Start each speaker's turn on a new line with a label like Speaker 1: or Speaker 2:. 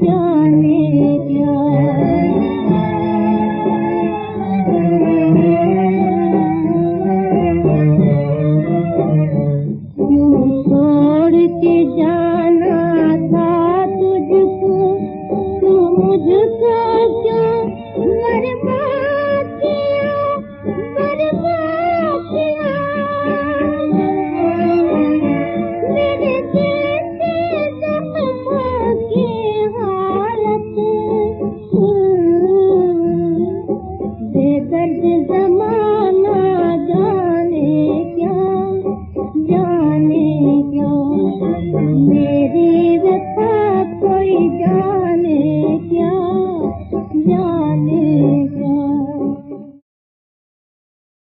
Speaker 1: canción.